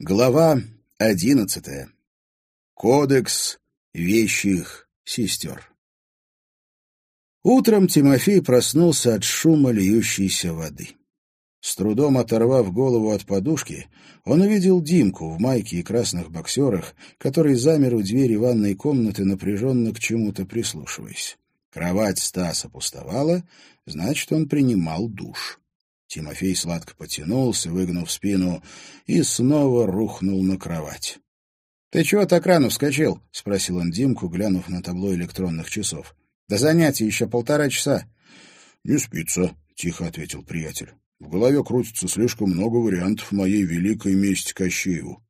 Глава одиннадцатая. Кодекс вещих сестер. Утром Тимофей проснулся от шума льющейся воды. С трудом оторвав голову от подушки, он увидел Димку в майке и красных боксерах, который замер у двери ванной комнаты, напряженно к чему-то прислушиваясь. Кровать Стаса пустовала, значит, он принимал душ. Тимофей сладко потянулся, выгнув спину, и снова рухнул на кровать. — Ты чего так рано вскочил? — спросил он Димку, глянув на табло электронных часов. — До занятия еще полтора часа. — Не спится, — тихо ответил приятель. — В голове крутится слишком много вариантов моей великой мести Кощееву.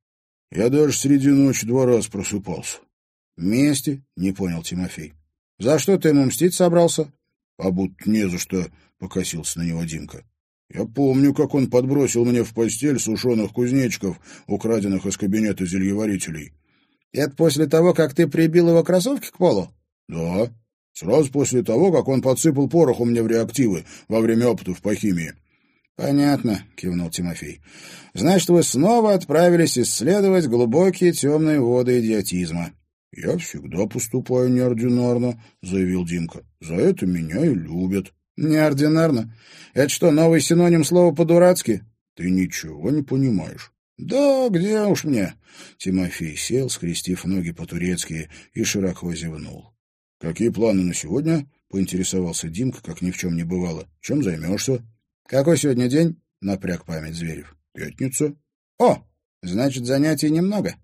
Я даже среди ночи два раза просыпался. — Мести? — не понял Тимофей. — За что ты ему мстить собрался? — А будто не за что, — покосился на него Димка. Я помню, как он подбросил мне в постель сушеных кузнечиков, украденных из кабинета зельеварителей. — Это после того, как ты прибил его кроссовки к полу? — Да. Сразу после того, как он подсыпал пороху мне в реактивы во время опытов по химии. — Понятно, — кивнул Тимофей. — Значит, вы снова отправились исследовать глубокие темные воды идиотизма. — Я всегда поступаю неординарно, — заявил Димка. — За это меня и любят. Неординарно? Это что, новый синоним слова по-дурацки? Ты ничего не понимаешь. Да, где уж мне? Тимофей сел, скрестив ноги по-турецки, и широко зевнул. Какие планы на сегодня? Поинтересовался Димка, как ни в чем не бывало. Чем займешься? Какой сегодня день? Напряг память Зверев. Пятница. О, значит, занятий немного.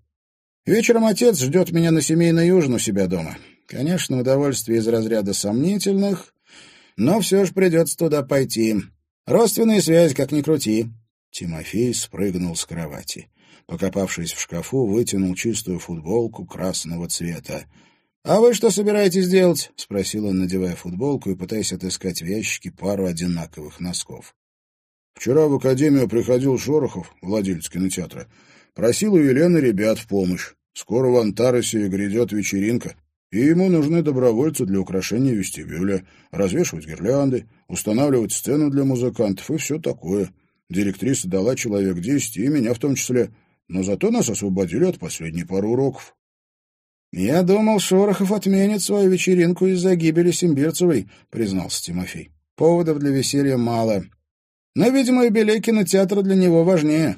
Вечером отец ждет меня на семейный ужин у себя дома. Конечно, удовольствие из разряда сомнительных, но все же придется туда пойти. Родственная связь, как ни крути». Тимофей спрыгнул с кровати. Покопавшись в шкафу, вытянул чистую футболку красного цвета. «А вы что собираетесь делать?» — спросил он, надевая футболку и пытаясь отыскать в ящике пару одинаковых носков. «Вчера в академию приходил Шорохов, владелец кинотеатра. Просил у Елены ребят в помощь. Скоро в Антаросе грядет вечеринка и ему нужны добровольцы для украшения вестибюля, развешивать гирлянды, устанавливать сцену для музыкантов и все такое. Директриса дала человек десять, и меня в том числе, но зато нас освободили от последней пары уроков. «Я думал, Шорохов отменит свою вечеринку из-за гибели Симбирцевой», — признался Тимофей. «Поводов для веселья мало. Но, видимо, юбилей кинотеатра для него важнее».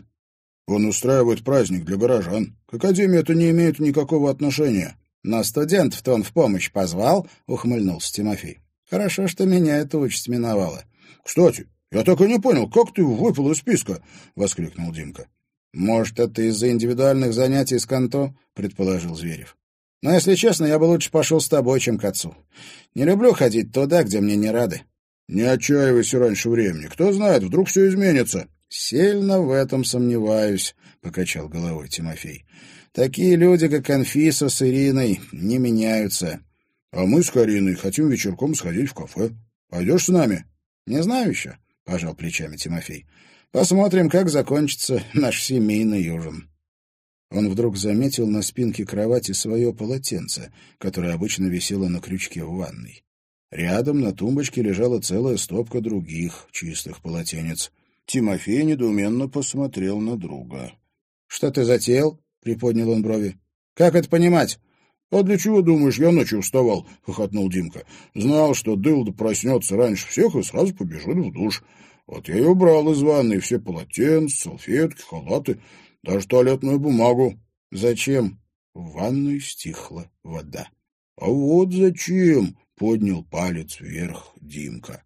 «Он устраивает праздник для горожан. К Академии это не имеет никакого отношения». Но студентов-то он в помощь позвал, — ухмыльнулся Тимофей. Хорошо, что меня эта участь миновала. — Кстати, я так и не понял, как ты выпал из списка? — воскликнул Димка. — Может, это из-за индивидуальных занятий с Канто? — предположил Зверев. — Но, если честно, я бы лучше пошел с тобой, чем к отцу. Не люблю ходить туда, где мне не рады. — Не отчаивайся раньше времени. Кто знает, вдруг все изменится. — Сильно в этом сомневаюсь, — покачал головой Тимофей. Такие люди, как Анфиса с Ириной, не меняются. А мы с Кариной хотим вечерком сходить в кафе. Пойдешь с нами? Не знаю еще, — пожал плечами Тимофей. Посмотрим, как закончится наш семейный ужин. Он вдруг заметил на спинке кровати свое полотенце, которое обычно висело на крючке в ванной. Рядом на тумбочке лежала целая стопка других чистых полотенец. Тимофей недоуменно посмотрел на друга. — Что ты затеял? — приподнял он брови. «Как это понимать?» «А для чего, думаешь, я ночью вставал?» — хохотнул Димка. «Знал, что Дылда проснется раньше всех и сразу побежит в душ. Вот я и убрал из ванной все полотенца, салфетки, халаты, даже туалетную бумагу». «Зачем?» В ванной стихла вода. «А вот зачем?» — поднял палец вверх Димка.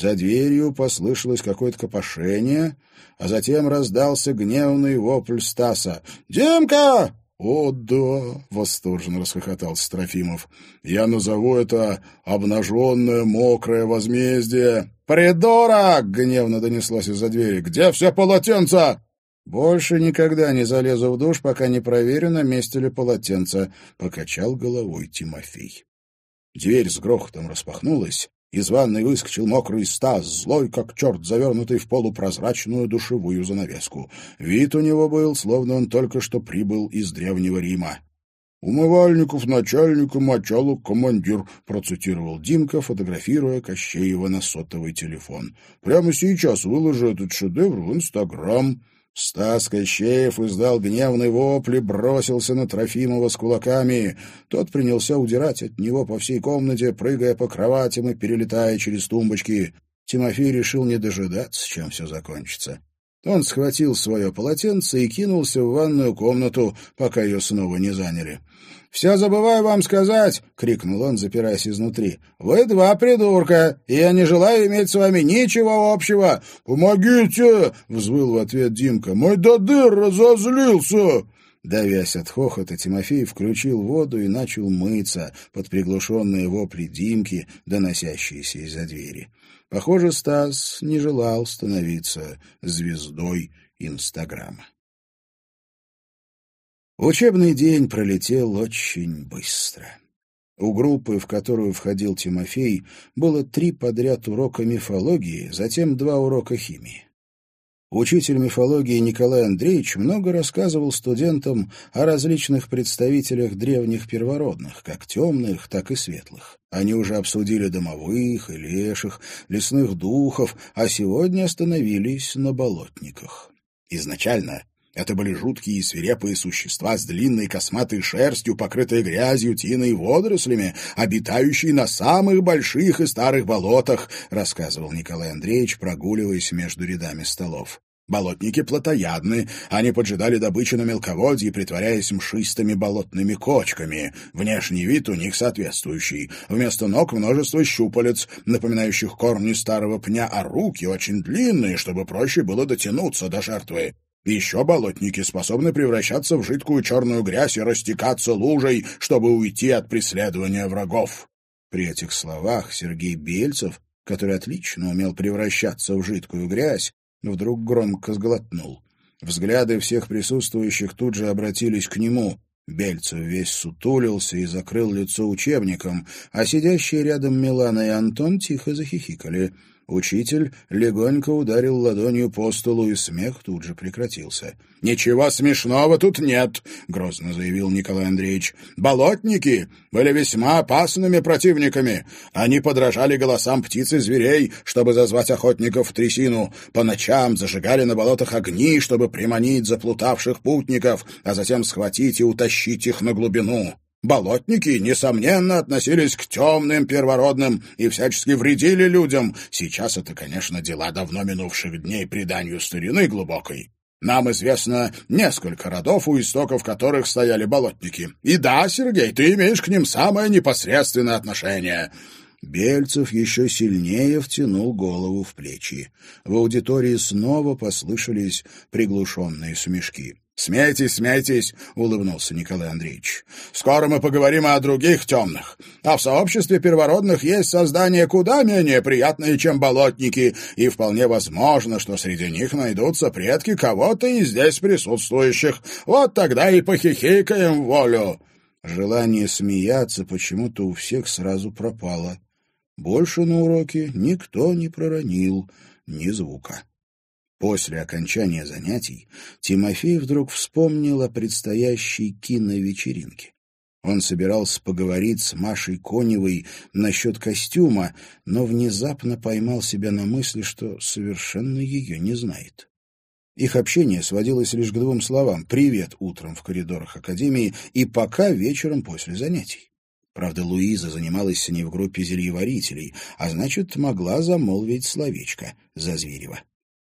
За дверью послышалось какое-то копошение, а затем раздался гневный вопль Стаса. «Димка!» «О, да!» — восторженно расхохотался Трофимов. «Я назову это обнаженное мокрое возмездие!» «Придурок!» — гневно донеслось из-за двери. «Где все полотенца?» «Больше никогда не залезу в душ, пока не проверю, на месте ли полотенце», — покачал головой Тимофей. Дверь с грохотом распахнулась, из ванной выскочил мокрый Стас, злой, как черт, завернутый в полупрозрачную душевую занавеску. Вид у него был, словно он только что прибыл из Древнего Рима. «Умывальников начальника, мочалок командир», — процитировал Димка, фотографируя Кощеева на сотовый телефон. «Прямо сейчас выложу этот шедевр в Инстаграм». Стас Кощеев издал гневный вопль и бросился на Трофимова с кулаками. Тот принялся удирать от него по всей комнате, прыгая по кроватям и перелетая через тумбочки. Тимофей решил не дожидаться, чем все закончится. Он схватил свое полотенце и кинулся в ванную комнату, пока ее снова не заняли. «Все забываю вам сказать!» — крикнул он, запираясь изнутри. «Вы два придурка, и я не желаю иметь с вами ничего общего!» «Помогите!» — взвыл в ответ Димка. «Мой додыр разозлился!» Давясь от хохота, Тимофей включил воду и начал мыться под приглушенные вопли Димки, доносящиеся из-за двери. Похоже, Стас не желал становиться звездой Инстаграма. Учебный день пролетел очень быстро. У группы, в которую входил Тимофей, было три подряд урока мифологии, затем два урока химии. Учитель мифологии Николай Андреевич много рассказывал студентам о различных представителях древних первородных, как темных, так и светлых. Они уже обсудили домовых и леших, лесных духов, а сегодня остановились на болотниках. Изначально это были жуткие и свирепые существа с длинной косматой шерстью, покрытой грязью, тиной и водорослями, обитающие на самых больших и старых болотах, рассказывал Николай Андреевич, прогуливаясь между рядами столов. Болотники плотоядны, они поджидали добычу на мелководье, притворяясь мшистыми болотными кочками. Внешний вид у них соответствующий. Вместо ног множество щупалец, напоминающих корни старого пня, а руки очень длинные, чтобы проще было дотянуться до жертвы. Еще болотники способны превращаться в жидкую черную грязь и растекаться лужей, чтобы уйти от преследования врагов. При этих словах Сергей Бельцев, который отлично умел превращаться в жидкую грязь, вдруг громко сглотнул. Взгляды всех присутствующих тут же обратились к нему. Бельцев весь сутулился и закрыл лицо учебником, а сидящие рядом Милана и Антон тихо захихикали — Учитель легонько ударил ладонью по столу, и смех тут же прекратился. «Ничего смешного тут нет», — грозно заявил Николай Андреевич. «Болотники были весьма опасными противниками. Они подражали голосам птиц и зверей, чтобы зазвать охотников в трясину. По ночам зажигали на болотах огни, чтобы приманить заплутавших путников, а затем схватить и утащить их на глубину. Болотники, несомненно, относились к темным первородным и всячески вредили людям. Сейчас это, конечно, дела давно минувших дней преданию старины глубокой. Нам известно несколько родов, у истоков которых стояли болотники. И да, Сергей, ты имеешь к ним самое непосредственное отношение». Бельцев еще сильнее втянул голову в плечи. В аудитории снова послышались приглушенные смешки. «Смейтесь, смейтесь», — улыбнулся Николай Андреевич. «Скоро мы поговорим о других темных. А в сообществе первородных есть создания куда менее приятные, чем болотники, и вполне возможно, что среди них найдутся предки кого-то из здесь присутствующих. Вот тогда и похихикаем волю». Желание смеяться почему-то у всех сразу пропало. Больше на уроке никто не проронил ни звука. После окончания занятий Тимофей вдруг вспомнил о предстоящей киновечеринке. Он собирался поговорить с Машей Коневой насчет костюма, но внезапно поймал себя на мысли, что совершенно ее не знает. Их общение сводилось лишь к двум словам «привет» утром в коридорах академии и «пока» вечером после занятий. Правда, Луиза занималась не в группе зельеварителей, а значит, могла замолвить словечко за Зверева.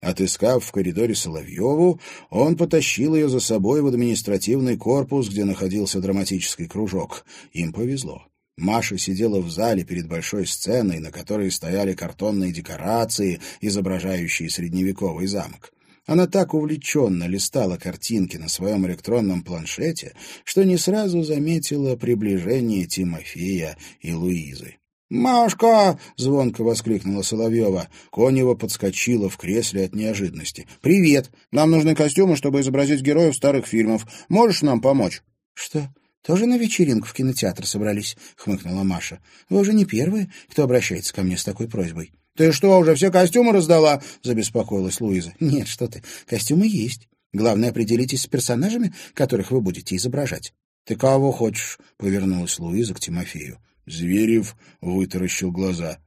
Отыскав в коридоре Соловьеву, он потащил ее за собой в административный корпус, где находился драматический кружок. Им повезло. Маша сидела в зале перед большой сценой, на которой стояли картонные декорации, изображающие средневековый замок. Она так увлеченно листала картинки на своем электронном планшете, что не сразу заметила приближение Тимофея и Луизы. «Машка!» — звонко воскликнула Соловьева. Конева подскочила в кресле от неожиданности. «Привет! Нам нужны костюмы, чтобы изобразить героев старых фильмов. Можешь нам помочь?» «Что, тоже на вечеринку в кинотеатр собрались?» — хмыкнула Маша. «Вы уже не первые, кто обращается ко мне с такой просьбой». «Ты что, уже все костюмы раздала?» — забеспокоилась Луиза. «Нет, что ты, костюмы есть. Главное, определитесь с персонажами, которых вы будете изображать». «Ты кого хочешь?» — повернулась Луиза к Тимофею. Зверев вытаращил глаза.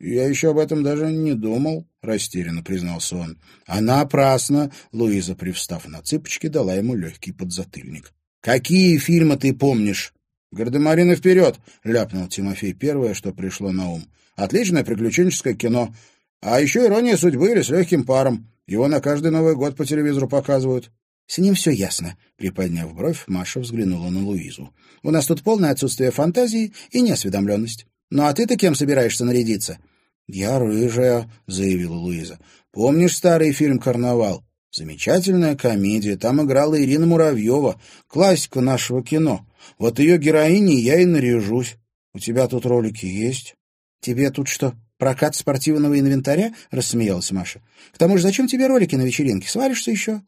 «Я еще об этом даже не думал», — растерянно признался он. «А напрасно!» — Луиза, привстав на цыпочки, дала ему легкий подзатыльник. «Какие фильмы ты помнишь?» «Гардемарины вперед!» — ляпнул Тимофей первое, что пришло на ум. «Отличное приключенческое кино. А еще «Ирония судьбы» или «С легким паром». Его на каждый Новый год по телевизору показывают. «С ним все ясно», — приподняв бровь, Маша взглянула на Луизу. «У нас тут полное отсутствие фантазии и неосведомленность. Ну а ты-то кем собираешься нарядиться?» «Я рыжая», — заявила Луиза. «Помнишь старый фильм «Карнавал»? Замечательная комедия. Там играла Ирина Муравьева, классика нашего кино. Вот ее героиней я и наряжусь. У тебя тут ролики есть?» «Тебе тут что, прокат спортивного инвентаря?» — рассмеялась Маша. «К тому же зачем тебе ролики на вечеринке? Свалишься еще?»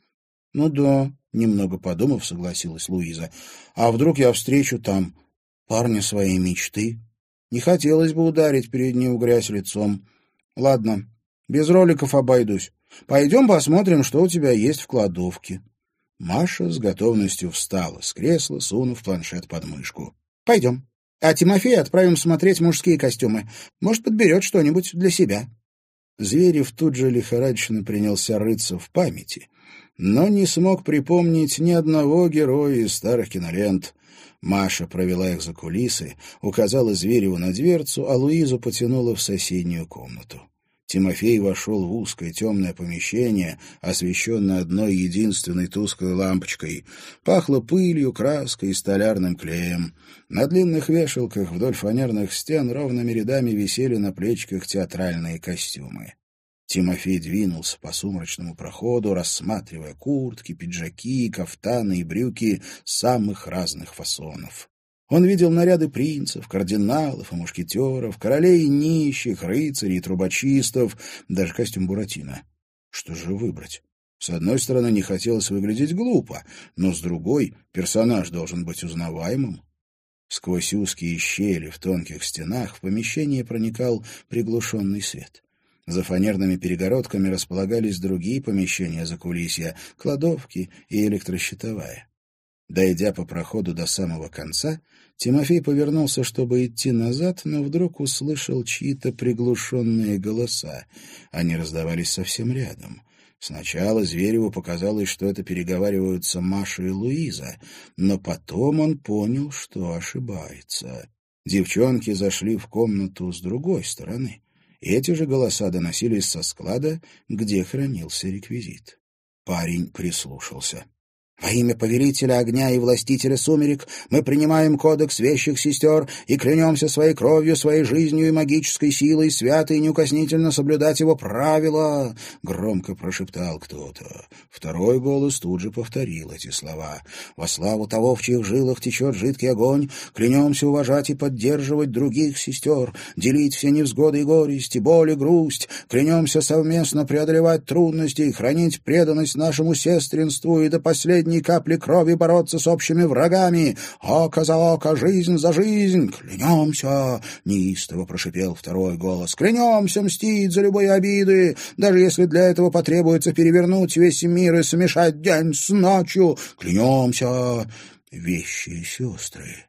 «Ну да», — немного подумав, согласилась Луиза. «А вдруг я встречу там парня своей мечты? Не хотелось бы ударить перед ним грязь лицом. Ладно, без роликов обойдусь. Пойдем посмотрим, что у тебя есть в кладовке». Маша с готовностью встала с кресла, сунув планшет под мышку. «Пойдем. А Тимофея отправим смотреть мужские костюмы. Может, подберет что-нибудь для себя». Зверев тут же лихорадочно принялся рыться в памяти — но не смог припомнить ни одного героя из старых кинолент. Маша провела их за кулисы, указала Звереву на дверцу, а Луизу потянула в соседнюю комнату. Тимофей вошел в узкое темное помещение, освещенное одной единственной тусклой лампочкой. Пахло пылью, краской и столярным клеем. На длинных вешалках вдоль фанерных стен ровными рядами висели на плечиках театральные костюмы. Тимофей двинулся по сумрачному проходу, рассматривая куртки, пиджаки, кафтаны и брюки самых разных фасонов. Он видел наряды принцев, кардиналов и мушкетеров, королей нищих, рыцарей и трубочистов, даже костюм Буратино. Что же выбрать? С одной стороны, не хотелось выглядеть глупо, но с другой персонаж должен быть узнаваемым. Сквозь узкие щели в тонких стенах в помещение проникал приглушенный свет. За фанерными перегородками располагались другие помещения закулисья, кладовки и электрощитовая. Дойдя по проходу до самого конца, Тимофей повернулся, чтобы идти назад, но вдруг услышал чьи-то приглушенные голоса. Они раздавались совсем рядом. Сначала Звереву показалось, что это переговариваются Маша и Луиза, но потом он понял, что ошибается. Девчонки зашли в комнату с другой стороны. Эти же голоса доносились со склада, где хранился реквизит. Парень прислушался. Во имя повелителя огня и властителя сумерек мы принимаем кодекс вещих сестер и клянемся своей кровью, своей жизнью и магической силой свято и неукоснительно соблюдать его правила!» — громко прошептал кто-то. Второй голос тут же повторил эти слова. «Во славу того, в чьих жилах течет жидкий огонь, клянемся уважать и поддерживать других сестер, делить все невзгоды и горести, боль и грусть, клянемся совместно преодолевать трудности, хранить преданность нашему сестринству и до последнего последней капли крови бороться с общими врагами. Око за око, жизнь за жизнь. Клянемся!» — неистово прошипел второй голос. «Клянемся мстить за любые обиды, даже если для этого потребуется перевернуть весь мир и смешать день с ночью. Клянемся!» Вещи сестры.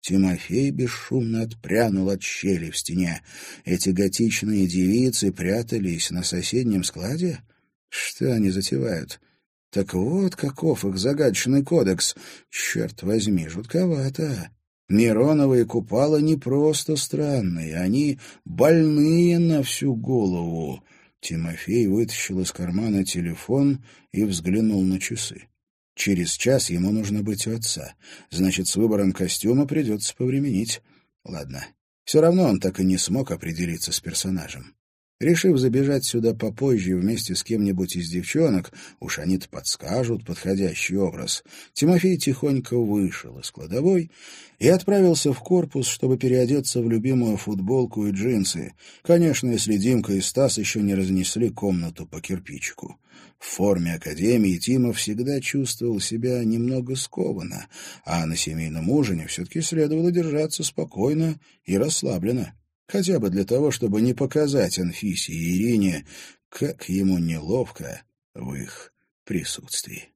Тимофей бесшумно отпрянул от щели в стене. Эти готичные девицы прятались на соседнем складе? Что они затевают? Так вот каков их загадочный кодекс. Черт возьми, жутковато. Мироновые купалы не просто странные, они больные на всю голову. Тимофей вытащил из кармана телефон и взглянул на часы. Через час ему нужно быть у отца. Значит, с выбором костюма придется повременить. Ладно. Все равно он так и не смог определиться с персонажем. Решив забежать сюда попозже вместе с кем-нибудь из девчонок, уж они-то подскажут подходящий образ, Тимофей тихонько вышел из кладовой и отправился в корпус, чтобы переодеться в любимую футболку и джинсы. Конечно, если Димка и Стас еще не разнесли комнату по кирпичику. В форме академии Тима всегда чувствовал себя немного скованно, а на семейном ужине все-таки следовало держаться спокойно и расслабленно хотя бы для того, чтобы не показать Анфисе и Ирине, как ему неловко в их присутствии.